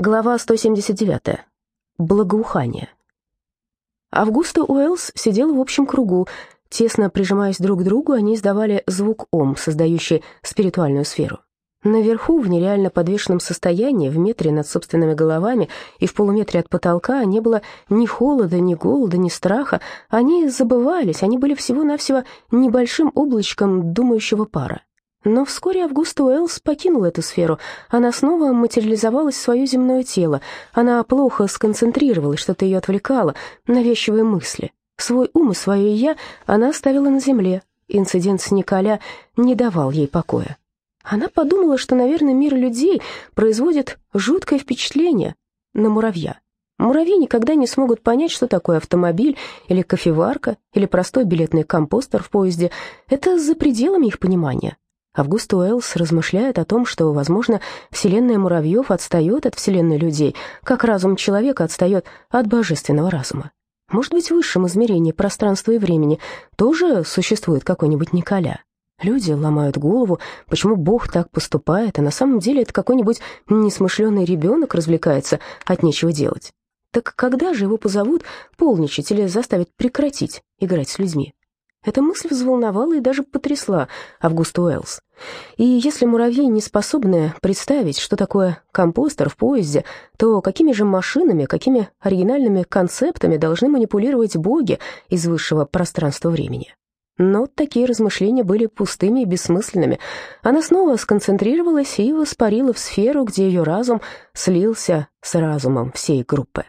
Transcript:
Глава 179. Благоухание. Августа Уэллс сидела в общем кругу. Тесно прижимаясь друг к другу, они издавали звук «Ом», создающий спиритуальную сферу. Наверху, в нереально подвешенном состоянии, в метре над собственными головами и в полуметре от потолка, не было ни холода, ни голода, ни страха. Они забывались, они были всего-навсего небольшим облачком думающего пара. Но вскоре Августа Уэллс покинула эту сферу. Она снова материализовалась в свое земное тело. Она плохо сконцентрировалась, что-то ее отвлекало, навязчивые мысли. Свой ум и свое «я» она оставила на земле. Инцидент с Николя не давал ей покоя. Она подумала, что, наверное, мир людей производит жуткое впечатление на муравья. Муравьи никогда не смогут понять, что такое автомобиль или кофеварка или простой билетный компостер в поезде. Это за пределами их понимания. Август Уэллс размышляет о том, что, возможно, вселенная муравьев отстает от вселенной людей, как разум человека отстает от божественного разума. Может быть, в высшем измерении пространства и времени тоже существует какой-нибудь Николя. Люди ломают голову, почему Бог так поступает, а на самом деле это какой-нибудь несмышленый ребенок развлекается от нечего делать. Так когда же его позовут полничать или заставят прекратить играть с людьми? Эта мысль взволновала и даже потрясла Августу Уэллс. И если муравьи не способны представить, что такое компостер в поезде, то какими же машинами, какими оригинальными концептами должны манипулировать боги из высшего пространства-времени? Но такие размышления были пустыми и бессмысленными. Она снова сконцентрировалась и воспарила в сферу, где ее разум слился с разумом всей группы.